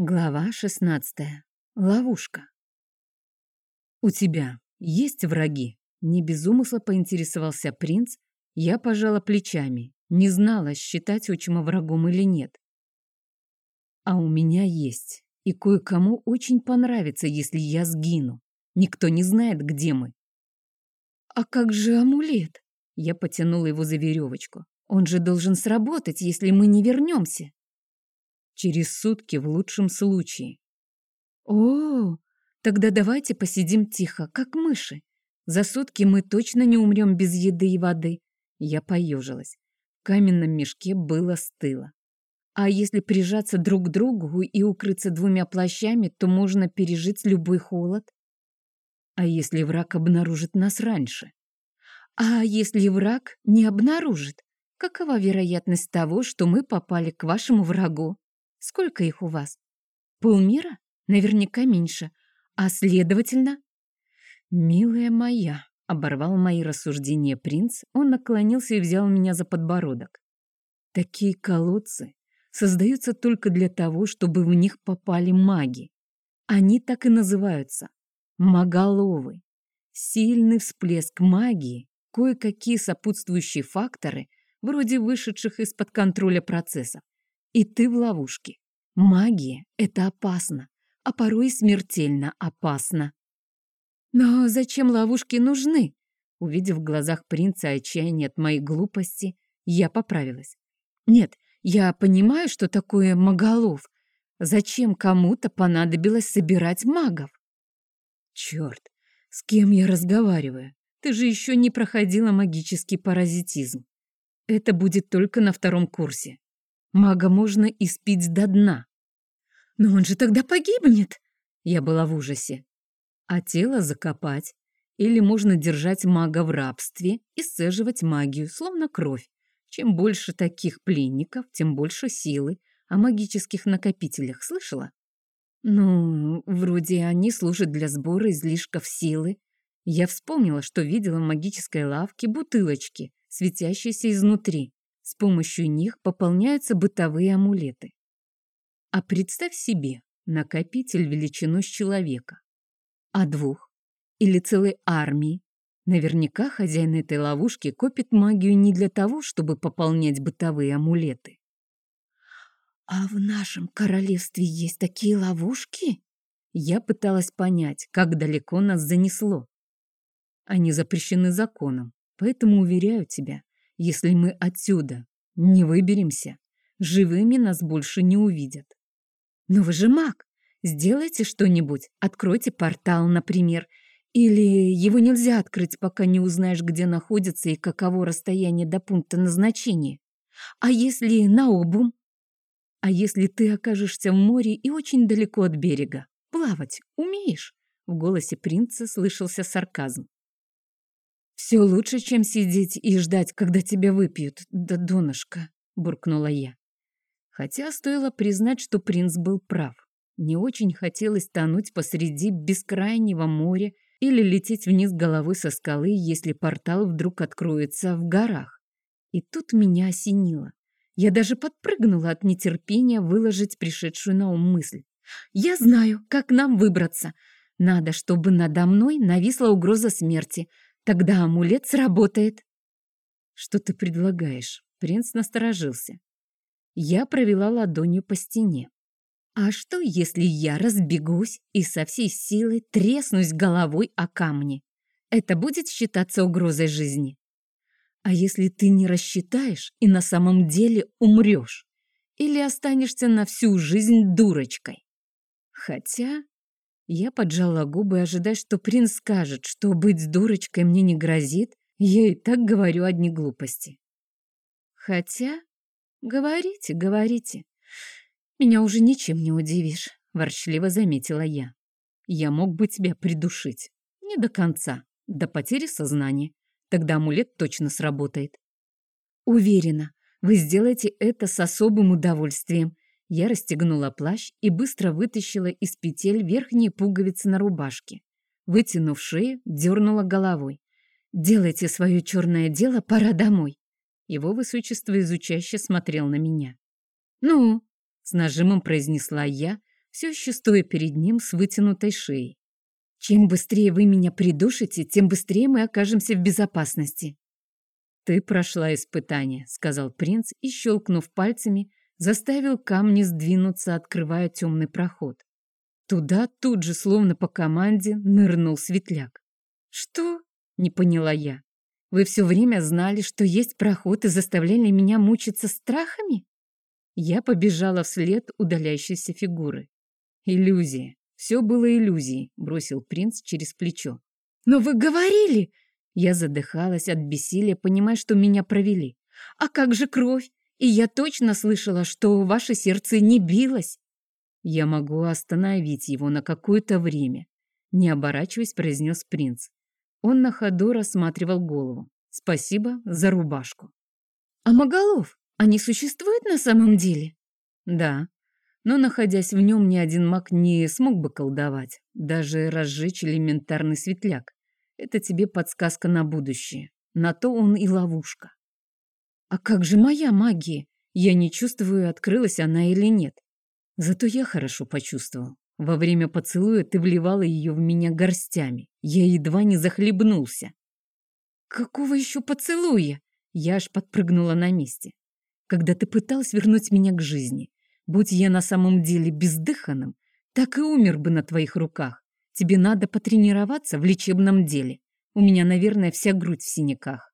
Глава 16. Ловушка. «У тебя есть враги?» Не без умысла поинтересовался принц. Я пожала плечами. Не знала, считать отчима врагом или нет. «А у меня есть. И кое-кому очень понравится, если я сгину. Никто не знает, где мы». «А как же амулет?» Я потянула его за веревочку. «Он же должен сработать, если мы не вернемся». Через сутки в лучшем случае. О, тогда давайте посидим тихо, как мыши. За сутки мы точно не умрем без еды и воды. Я поежилась. В каменном мешке было стыло. А если прижаться друг к другу и укрыться двумя плащами, то можно пережить любой холод. А если враг обнаружит нас раньше? А если враг не обнаружит? Какова вероятность того, что мы попали к вашему врагу? Сколько их у вас? Полмира? Наверняка меньше. А следовательно... Милая моя, оборвал мои рассуждения принц, он наклонился и взял меня за подбородок. Такие колодцы создаются только для того, чтобы в них попали маги. Они так и называются – маголовы. Сильный всплеск магии, кое-какие сопутствующие факторы, вроде вышедших из-под контроля процессов, и ты в ловушке. Магия — это опасно, а порой смертельно опасно. Но зачем ловушки нужны? Увидев в глазах принца отчаяние от моей глупости, я поправилась. Нет, я понимаю, что такое маголов. Зачем кому-то понадобилось собирать магов? Черт, с кем я разговариваю? Ты же еще не проходила магический паразитизм. Это будет только на втором курсе. Мага можно испить до дна. Но он же тогда погибнет. Я была в ужасе. А тело закопать. Или можно держать мага в рабстве и сцеживать магию, словно кровь. Чем больше таких пленников, тем больше силы. О магических накопителях слышала? Ну, вроде они служат для сбора излишков силы. Я вспомнила, что видела в магической лавке бутылочки, светящиеся изнутри. С помощью них пополняются бытовые амулеты. А представь себе накопитель величиной с человека. А двух или целой армии. Наверняка хозяин этой ловушки копит магию не для того, чтобы пополнять бытовые амулеты. «А в нашем королевстве есть такие ловушки?» Я пыталась понять, как далеко нас занесло. Они запрещены законом, поэтому, уверяю тебя, если мы отсюда не выберемся, живыми нас больше не увидят. Но вы же маг, сделайте что-нибудь, откройте портал, например, или его нельзя открыть, пока не узнаешь, где находится и каково расстояние до пункта назначения. А если на обум? А если ты окажешься в море и очень далеко от берега? Плавать умеешь? В голосе принца слышался сарказм. «Все лучше, чем сидеть и ждать, когда тебя выпьют, да донышко», — буркнула я. Хотя стоило признать, что принц был прав. Не очень хотелось тонуть посреди бескрайнего моря или лететь вниз головой со скалы, если портал вдруг откроется в горах. И тут меня осенило. Я даже подпрыгнула от нетерпения выложить пришедшую на ум мысль. «Я знаю, как нам выбраться. Надо, чтобы надо мной нависла угроза смерти, Тогда амулет сработает. Что ты предлагаешь? Принц насторожился. Я провела ладонью по стене. А что, если я разбегусь и со всей силы треснусь головой о камни? Это будет считаться угрозой жизни. А если ты не рассчитаешь и на самом деле умрешь? Или останешься на всю жизнь дурочкой? Хотя я поджала губы, ожидая, что принц скажет, что быть дурочкой мне не грозит. Я и так говорю одни глупости. Хотя, говорите, говорите. Меня уже ничем не удивишь, ворчливо заметила я. Я мог бы тебя придушить. Не до конца, до потери сознания. Тогда амулет точно сработает. Уверена, вы сделаете это с особым удовольствием, я расстегнула плащ и быстро вытащила из петель верхние пуговицы на рубашке. Вытянув шею, дернула головой. «Делайте свое черное дело, пора домой». Его высочество изучающе смотрел на меня. «Ну?» — с нажимом произнесла я, все еще стоя перед ним с вытянутой шеей. «Чем быстрее вы меня придушите, тем быстрее мы окажемся в безопасности». «Ты прошла испытание», — сказал принц и, щелкнув пальцами, заставил камни сдвинуться, открывая темный проход. Туда тут же, словно по команде, нырнул светляк. «Что?» — не поняла я. «Вы все время знали, что есть проход и заставляли меня мучиться страхами?» Я побежала вслед удаляющейся фигуры. «Иллюзия. Все было иллюзией», — бросил принц через плечо. «Но вы говорили!» Я задыхалась от бессилия, понимая, что меня провели. «А как же кровь? И я точно слышала, что ваше сердце не билось!» «Я могу остановить его на какое-то время», — не оборачиваясь, произнес принц. Он на ходу рассматривал голову. «Спасибо за рубашку». «А Моголов, они существуют на самом деле?» «Да, но, находясь в нем, ни один маг не смог бы колдовать, даже разжечь элементарный светляк. Это тебе подсказка на будущее. На то он и ловушка. А как же моя магия? Я не чувствую, открылась она или нет. Зато я хорошо почувствовал. Во время поцелуя ты вливала ее в меня горстями. Я едва не захлебнулся. Какого еще поцелуя? Я аж подпрыгнула на месте. Когда ты пыталась вернуть меня к жизни. Будь я на самом деле бездыханным, так и умер бы на твоих руках. Тебе надо потренироваться в лечебном деле. У меня, наверное, вся грудь в синяках.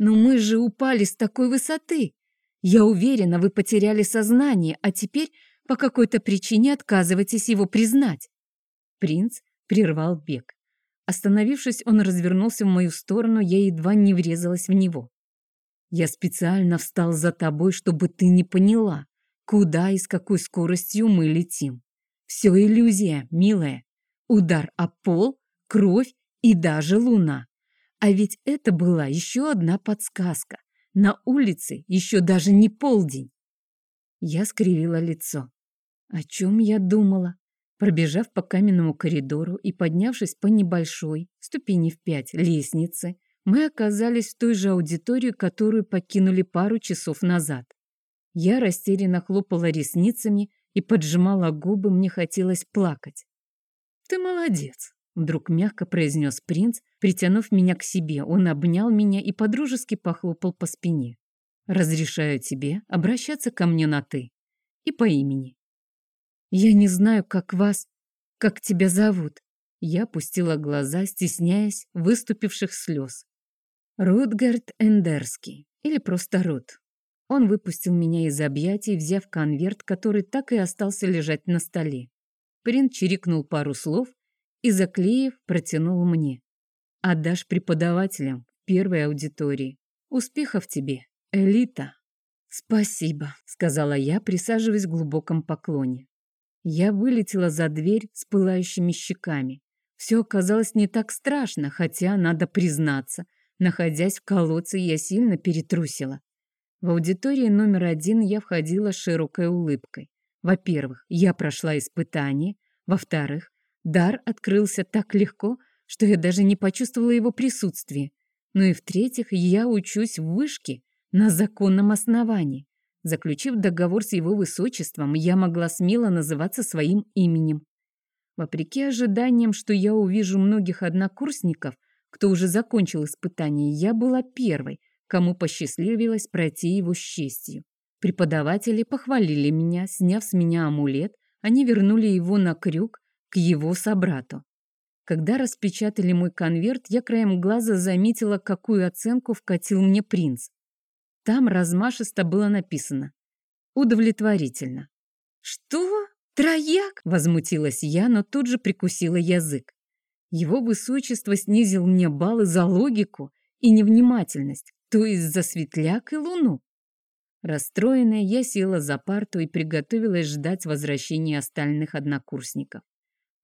Но мы же упали с такой высоты. Я уверена, вы потеряли сознание, а теперь по какой-то причине отказываетесь его признать. Принц прервал бег. Остановившись, он развернулся в мою сторону, я едва не врезалась в него. Я специально встал за тобой, чтобы ты не поняла. Куда и с какой скоростью мы летим? Все иллюзия, милая. Удар о пол, кровь и даже луна. А ведь это была еще одна подсказка. На улице еще даже не полдень. Я скривила лицо. О чем я думала? Пробежав по каменному коридору и поднявшись по небольшой, ступени в пять, лестнице, мы оказались в той же аудитории, которую покинули пару часов назад. Я растерянно хлопала ресницами и поджимала губы, мне хотелось плакать. «Ты молодец», — вдруг мягко произнес принц, притянув меня к себе. Он обнял меня и подружески похлопал по спине. «Разрешаю тебе обращаться ко мне на «ты» и по имени». «Я не знаю, как вас, как тебя зовут». Я опустила глаза, стесняясь выступивших слез. Рутгард Эндерский, или просто Рут. Он выпустил меня из объятий, взяв конверт, который так и остался лежать на столе. Принц чирикнул пару слов и, заклеив, протянул мне. «Отдашь преподавателям первой аудитории. Успехов тебе, элита!» «Спасибо», — сказала я, присаживаясь в глубоком поклоне. Я вылетела за дверь с пылающими щеками. Все оказалось не так страшно, хотя, надо признаться, находясь в колодце, я сильно перетрусила. В аудитории номер один я входила широкой улыбкой. Во-первых, я прошла испытание. Во-вторых, дар открылся так легко, что я даже не почувствовала его присутствие. Ну и в-третьих, я учусь в вышке на законном основании. Заключив договор с его высочеством, я могла смело называться своим именем. Вопреки ожиданиям, что я увижу многих однокурсников, кто уже закончил испытание, я была первой, кому посчастливилось пройти его с честью. Преподаватели похвалили меня, сняв с меня амулет, они вернули его на крюк к его собрату. Когда распечатали мой конверт, я краем глаза заметила, какую оценку вкатил мне принц. Там размашисто было написано «Удовлетворительно». «Что? Трояк?» – возмутилась я, но тут же прикусила язык. Его высочество снизил мне баллы за логику и невнимательность, то есть за светляк и луну. Расстроенная, я села за парту и приготовилась ждать возвращения остальных однокурсников.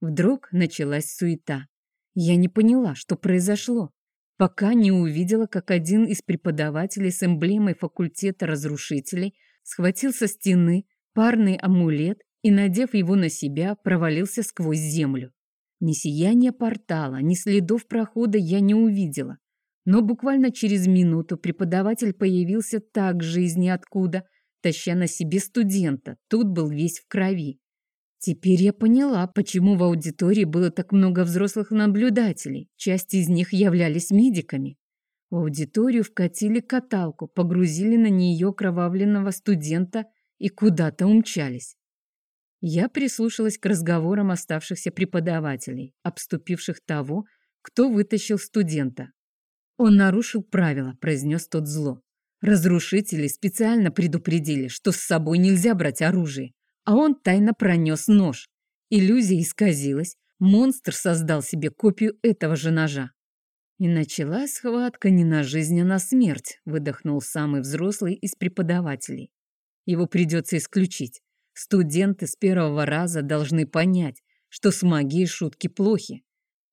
Вдруг началась суета. Я не поняла, что произошло, пока не увидела, как один из преподавателей с эмблемой факультета разрушителей схватил со стены парный амулет и, надев его на себя, провалился сквозь землю. Ни сияния портала, ни следов прохода я не увидела. Но буквально через минуту преподаватель появился так же из ниоткуда, таща на себе студента. Тут был весь в крови. Теперь я поняла, почему в аудитории было так много взрослых наблюдателей. Часть из них являлись медиками. В аудиторию вкатили каталку, погрузили на нее кровавленного студента и куда-то умчались. Я прислушалась к разговорам оставшихся преподавателей, обступивших того, кто вытащил студента. «Он нарушил правила», — произнес тот зло. Разрушители специально предупредили, что с собой нельзя брать оружие, а он тайно пронес нож. Иллюзия исказилась, монстр создал себе копию этого же ножа. И началась схватка не на жизнь, а на смерть, выдохнул самый взрослый из преподавателей. Его придется исключить. Студенты с первого раза должны понять, что с магией шутки плохи.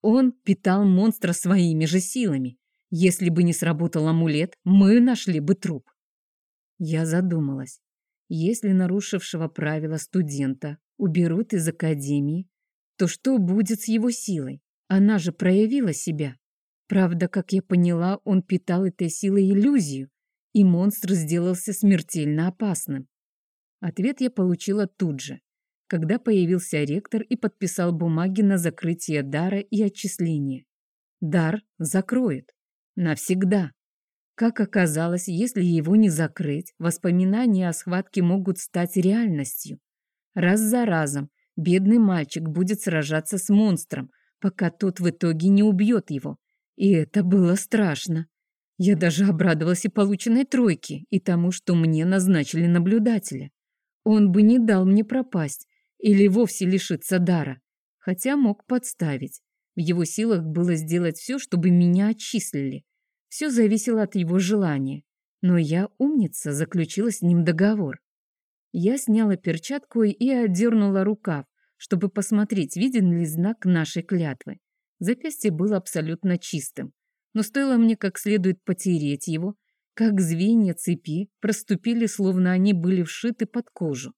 Он питал монстра своими же силами. Если бы не сработал амулет, мы нашли бы труп. Я задумалась. Если нарушившего правила студента уберут из академии, то что будет с его силой? Она же проявила себя. Правда, как я поняла, он питал этой силой иллюзию, и монстр сделался смертельно опасным. Ответ я получила тут же, когда появился ректор и подписал бумаги на закрытие дара и отчисление. Дар закроет. Навсегда. Как оказалось, если его не закрыть, воспоминания о схватке могут стать реальностью. Раз за разом бедный мальчик будет сражаться с монстром, пока тот в итоге не убьет его, и это было страшно. Я даже обрадовалась и полученной тройке, и тому, что мне назначили наблюдателя. Он бы не дал мне пропасть или вовсе лишиться дара, хотя мог подставить. В его силах было сделать все, чтобы меня отчислили. Все зависело от его желания. Но я, умница, заключила с ним договор. Я сняла перчатку и отдернула рукав, чтобы посмотреть, виден ли знак нашей клятвы. Запястье было абсолютно чистым, но стоило мне как следует потереть его, как звенья цепи проступили, словно они были вшиты под кожу.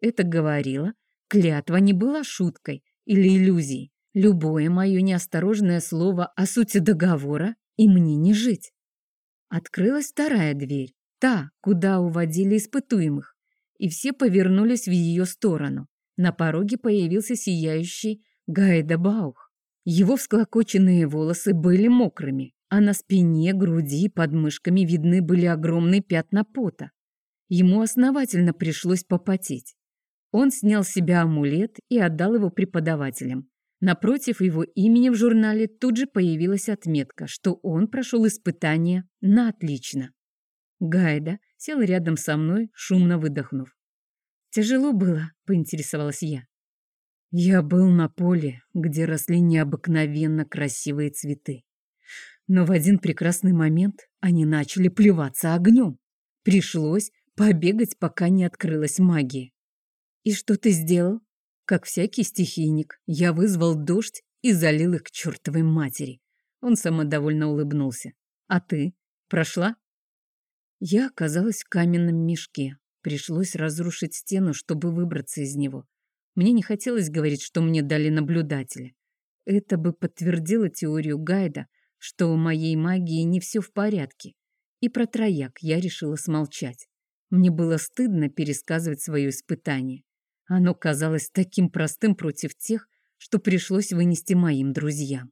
Это говорило, клятва не была шуткой или иллюзией. Любое мое неосторожное слово о сути договора, и мне не жить. Открылась вторая дверь, та, куда уводили испытуемых, и все повернулись в ее сторону. На пороге появился сияющий Гайда Баух. Его всклокоченные волосы были мокрыми, а на спине, груди и подмышками видны были огромные пятна пота. Ему основательно пришлось попотеть. Он снял с себя амулет и отдал его преподавателям. Напротив его имени в журнале тут же появилась отметка, что он прошел испытание на отлично. Гайда сел рядом со мной, шумно выдохнув. «Тяжело было?» – поинтересовалась я. Я был на поле, где росли необыкновенно красивые цветы. Но в один прекрасный момент они начали плеваться огнем. Пришлось побегать, пока не открылась магия. И что ты сделал? Как всякий стихийник, я вызвал дождь и залил их к чертовой матери. Он самодовольно улыбнулся. А ты? Прошла? Я оказалась в каменном мешке. Пришлось разрушить стену, чтобы выбраться из него. Мне не хотелось говорить, что мне дали наблюдателя. Это бы подтвердило теорию Гайда, что у моей магии не все в порядке. И про трояк я решила смолчать. Мне было стыдно пересказывать свое испытание. Оно казалось таким простым против тех, что пришлось вынести моим друзьям.